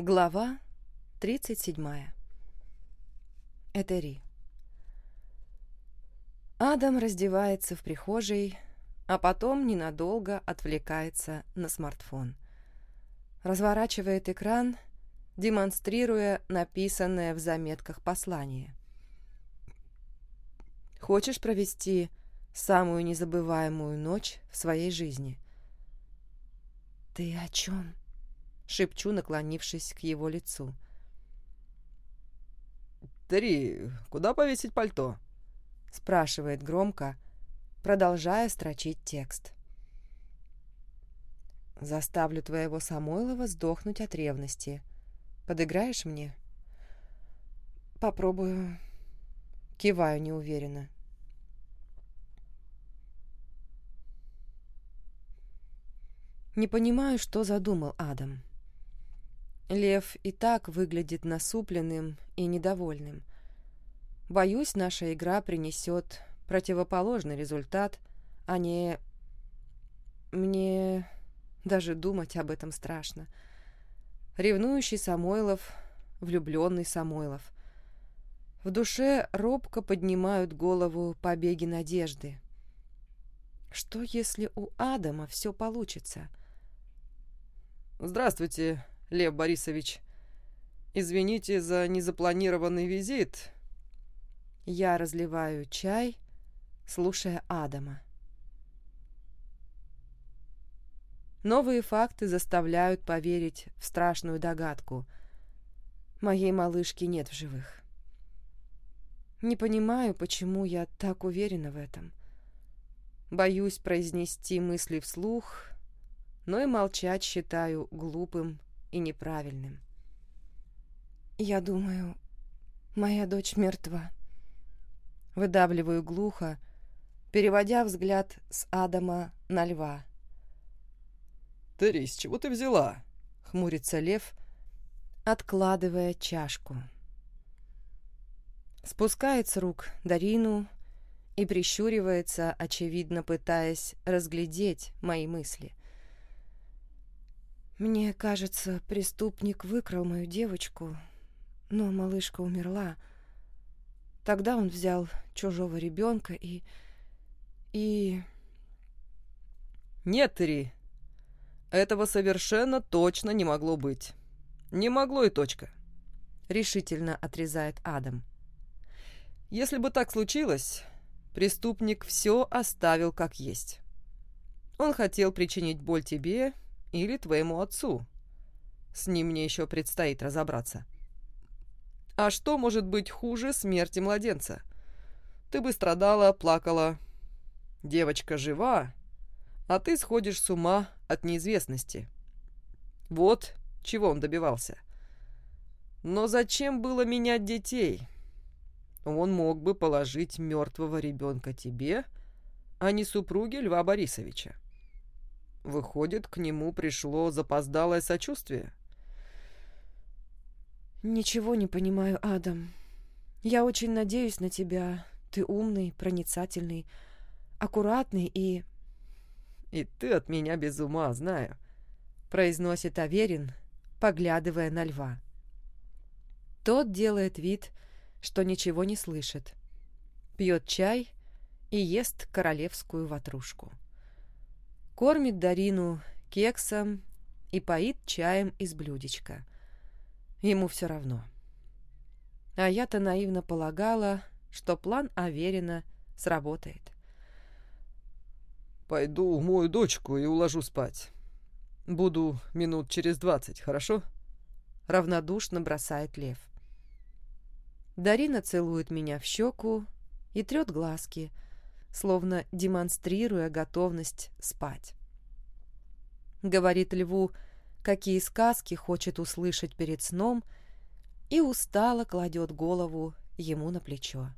Глава 37. Этери. Адам раздевается в прихожей, а потом ненадолго отвлекается на смартфон. Разворачивает экран, демонстрируя написанное в заметках послание. «Хочешь провести самую незабываемую ночь в своей жизни?» «Ты о чем?» Шепчу, наклонившись к его лицу. «Три, куда повесить пальто?» спрашивает громко, продолжая строчить текст. «Заставлю твоего Самойлова сдохнуть от ревности. Подыграешь мне?» «Попробую». Киваю неуверенно. Не понимаю, что задумал Адам. Лев и так выглядит насупленным и недовольным. Боюсь, наша игра принесет противоположный результат, а не... Мне даже думать об этом страшно. Ревнующий Самойлов, влюбленный Самойлов. В душе робко поднимают голову побеги надежды. Что, если у Адама все получится? «Здравствуйте, Лев Борисович, извините за незапланированный визит. Я разливаю чай, слушая Адама. Новые факты заставляют поверить в страшную догадку. Моей малышки нет в живых. Не понимаю, почему я так уверена в этом. Боюсь произнести мысли вслух, но и молчать считаю глупым и неправильным. «Я думаю, моя дочь мертва». Выдавливаю глухо, переводя взгляд с Адама на льва. «Терри, с чего ты взяла?» — хмурится лев, откладывая чашку. Спускает с рук Дарину и прищуривается, очевидно пытаясь разглядеть мои мысли. Мне кажется, преступник выкрал мою девочку, но малышка умерла. Тогда он взял чужого ребенка и... и... Нет, Ри, этого совершенно точно не могло быть. Не могло и точка. Решительно отрезает Адам. Если бы так случилось, преступник все оставил как есть. Он хотел причинить боль тебе или твоему отцу. С ним мне еще предстоит разобраться. А что может быть хуже смерти младенца? Ты бы страдала, плакала. Девочка жива, а ты сходишь с ума от неизвестности. Вот чего он добивался. Но зачем было менять детей? Он мог бы положить мертвого ребенка тебе, а не супруге Льва Борисовича. Выходит, к нему пришло запоздалое сочувствие? «Ничего не понимаю, Адам. Я очень надеюсь на тебя. Ты умный, проницательный, аккуратный и...» «И ты от меня без ума, знаю», — произносит Аверин, поглядывая на льва. Тот делает вид, что ничего не слышит, пьет чай и ест королевскую ватрушку кормит Дарину кексом и поит чаем из блюдечка. Ему все равно. А я-то наивно полагала, что план Аверина сработает. «Пойду умою дочку и уложу спать. Буду минут через двадцать, хорошо?» Равнодушно бросает Лев. Дарина целует меня в щеку и трет глазки — словно демонстрируя готовность спать. Говорит льву, какие сказки хочет услышать перед сном, и устало кладет голову ему на плечо.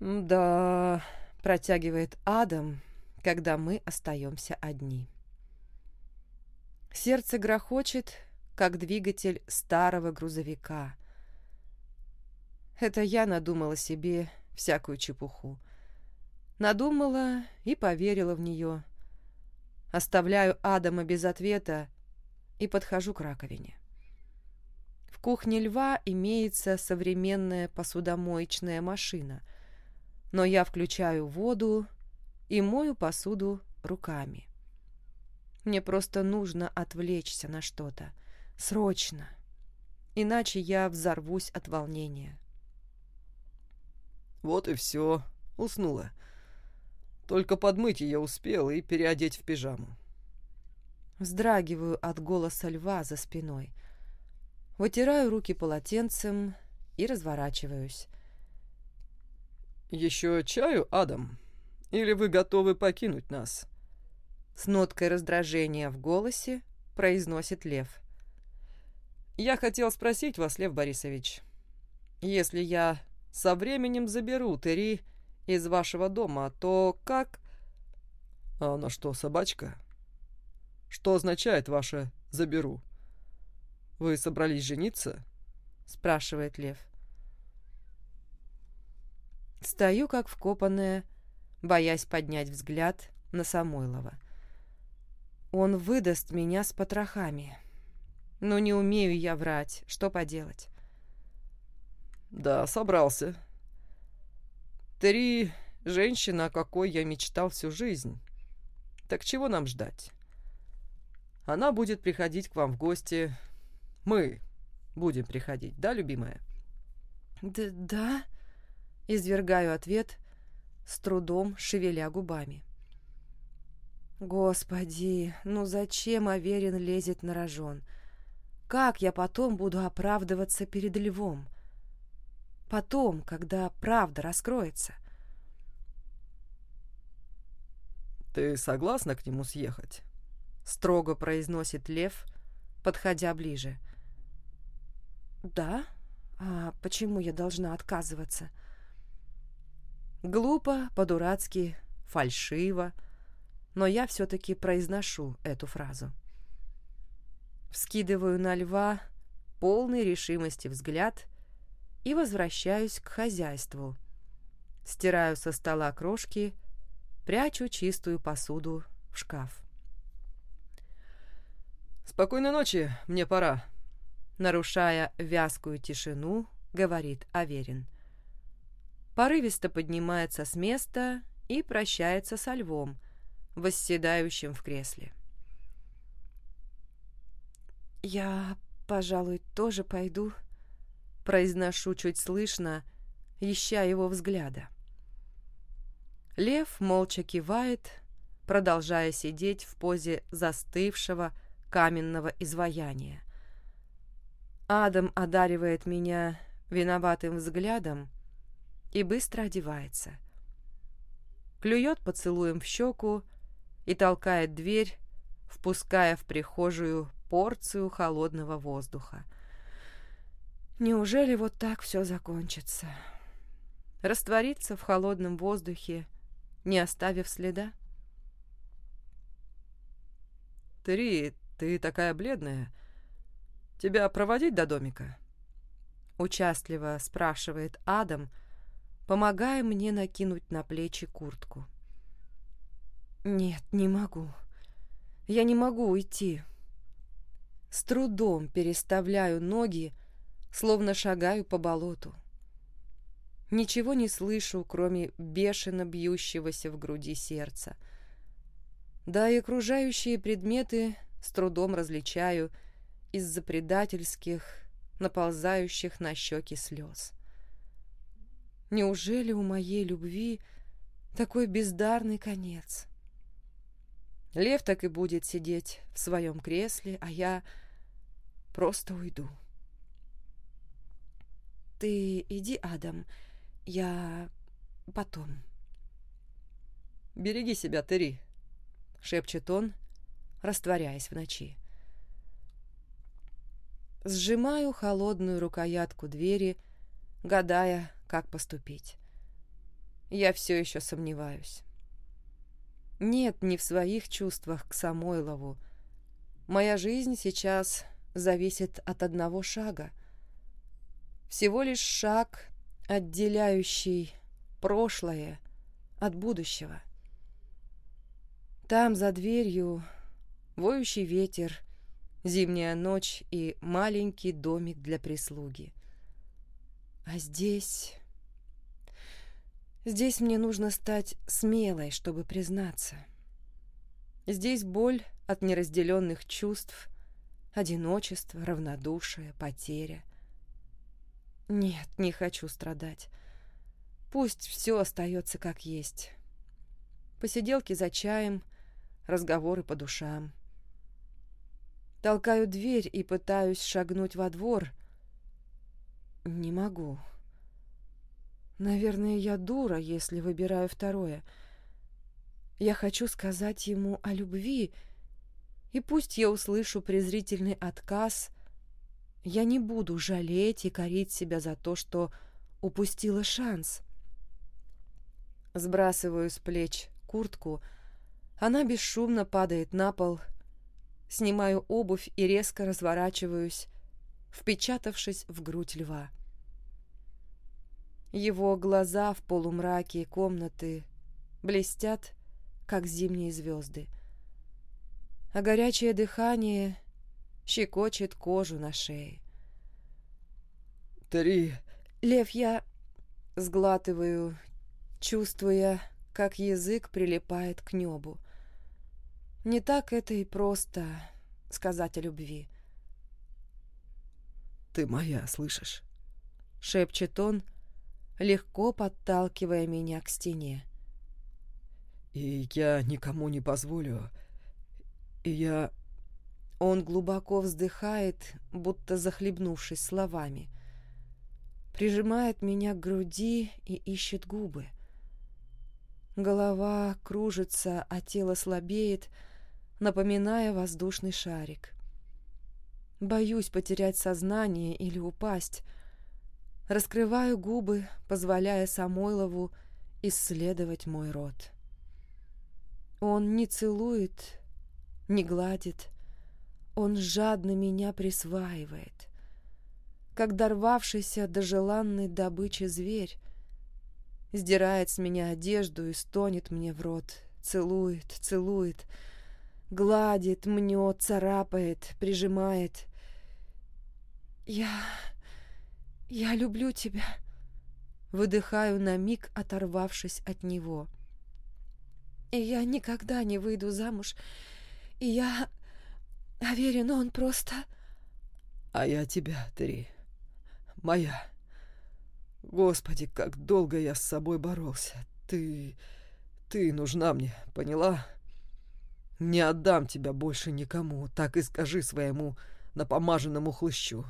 «Да...» — протягивает Адам, когда мы остаемся одни. Сердце грохочет, как двигатель старого грузовика. Это я надумала себе всякую чепуху. Надумала и поверила в нее. Оставляю Адама без ответа и подхожу к раковине. В кухне льва имеется современная посудомоечная машина, но я включаю воду и мою посуду руками. Мне просто нужно отвлечься на что-то. Срочно. Иначе я взорвусь от волнения. Вот и все. Уснула. Только подмыть ее успел и переодеть в пижаму. Вздрагиваю от голоса льва за спиной. Вытираю руки полотенцем и разворачиваюсь. «Еще чаю, Адам? Или вы готовы покинуть нас?» С ноткой раздражения в голосе произносит Лев. «Я хотел спросить вас, Лев Борисович, если я со временем заберу Тери из вашего дома, то как...» «А она что, собачка?» «Что означает ваше «заберу»?» «Вы собрались жениться?» — спрашивает Лев. Стою как вкопанная, боясь поднять взгляд на Самойлова. Он выдаст меня с потрохами. Но не умею я врать, что поделать. Да, собрался. Три женщина, о какой я мечтал всю жизнь. Так чего нам ждать? Она будет приходить к вам в гости. Мы будем приходить, да, любимая? Д да, извергаю ответ, с трудом шевеля губами. Господи, ну зачем Аверин лезет на рожон? Как я потом буду оправдываться перед львом? Потом, когда правда раскроется. «Ты согласна к нему съехать?» — строго произносит лев, подходя ближе. «Да? А почему я должна отказываться?» Глупо, по-дурацки, фальшиво — но я все-таки произношу эту фразу. Вскидываю на льва полный решимости взгляд и возвращаюсь к хозяйству. Стираю со стола крошки, прячу чистую посуду в шкаф. «Спокойной ночи, мне пора», — нарушая вязкую тишину, говорит Аверин. Порывисто поднимается с места и прощается со львом — восседающим в кресле. «Я, пожалуй, тоже пойду», — произношу чуть слышно, ища его взгляда. Лев молча кивает, продолжая сидеть в позе застывшего каменного изваяния. Адам одаривает меня виноватым взглядом и быстро одевается. Клюет поцелуем в щеку и толкает дверь, впуская в прихожую порцию холодного воздуха. Неужели вот так все закончится? Раствориться в холодном воздухе, не оставив следа? «Три, ты такая бледная. Тебя проводить до домика?» Участливо спрашивает Адам, помогая мне накинуть на плечи куртку. «Нет, не могу. Я не могу уйти». С трудом переставляю ноги, словно шагаю по болоту. Ничего не слышу, кроме бешено бьющегося в груди сердца. Да и окружающие предметы с трудом различаю из-за предательских, наползающих на щеки слез. Неужели у моей любви такой бездарный конец? Лев так и будет сидеть в своем кресле, а я просто уйду. Ты иди, Адам, я потом. «Береги себя, Терри», — шепчет он, растворяясь в ночи. Сжимаю холодную рукоятку двери, гадая, как поступить. Я все еще сомневаюсь. Нет, не в своих чувствах к Самойлову. Моя жизнь сейчас зависит от одного шага. Всего лишь шаг, отделяющий прошлое от будущего. Там, за дверью, воющий ветер зимняя ночь и маленький домик для прислуги. А здесь... Здесь мне нужно стать смелой, чтобы признаться. Здесь боль от неразделенных чувств, одиночество, равнодушие, потеря. Нет, не хочу страдать. Пусть все остается как есть. Посиделки за чаем, разговоры по душам. Толкаю дверь и пытаюсь шагнуть во двор. Не могу. Наверное, я дура, если выбираю второе. Я хочу сказать ему о любви, и пусть я услышу презрительный отказ, я не буду жалеть и корить себя за то, что упустила шанс. Сбрасываю с плеч куртку, она бесшумно падает на пол — снимаю обувь и резко разворачиваюсь, впечатавшись в грудь льва. Его глаза в полумраке комнаты блестят, как зимние звезды, а горячее дыхание щекочет кожу на шее. «Три...» «Лев, я...» Сглатываю, чувствуя, как язык прилипает к небу. Не так это и просто сказать о любви. «Ты моя, слышишь?» — шепчет он, легко подталкивая меня к стене. «И я никому не позволю. И я...» Он глубоко вздыхает, будто захлебнувшись словами. Прижимает меня к груди и ищет губы. Голова кружится, а тело слабеет, — напоминая воздушный шарик. Боюсь потерять сознание или упасть. Раскрываю губы, позволяя Самойлову исследовать мой рот. Он не целует, не гладит, он жадно меня присваивает. Как дорвавшийся до желанной добычи зверь, сдирает с меня одежду и стонет мне в рот, целует, целует, Гладит, мнет, царапает, прижимает. «Я... я люблю тебя», — выдыхаю на миг, оторвавшись от него. «И я никогда не выйду замуж, и я... уверен, он просто...» «А я тебя, Три. Моя. Господи, как долго я с собой боролся. Ты... ты нужна мне, поняла?» Не отдам тебя больше никому, так и скажи своему напомаженному хлыщу.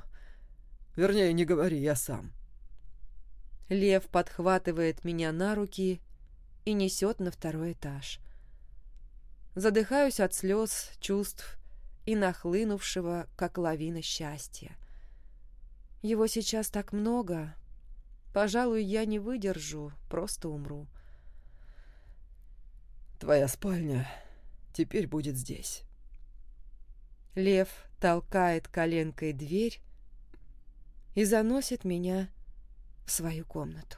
Вернее, не говори, я сам. Лев подхватывает меня на руки и несет на второй этаж. Задыхаюсь от слез, чувств и нахлынувшего, как лавина счастья. Его сейчас так много. Пожалуй, я не выдержу, просто умру. Твоя спальня теперь будет здесь. Лев толкает коленкой дверь и заносит меня в свою комнату.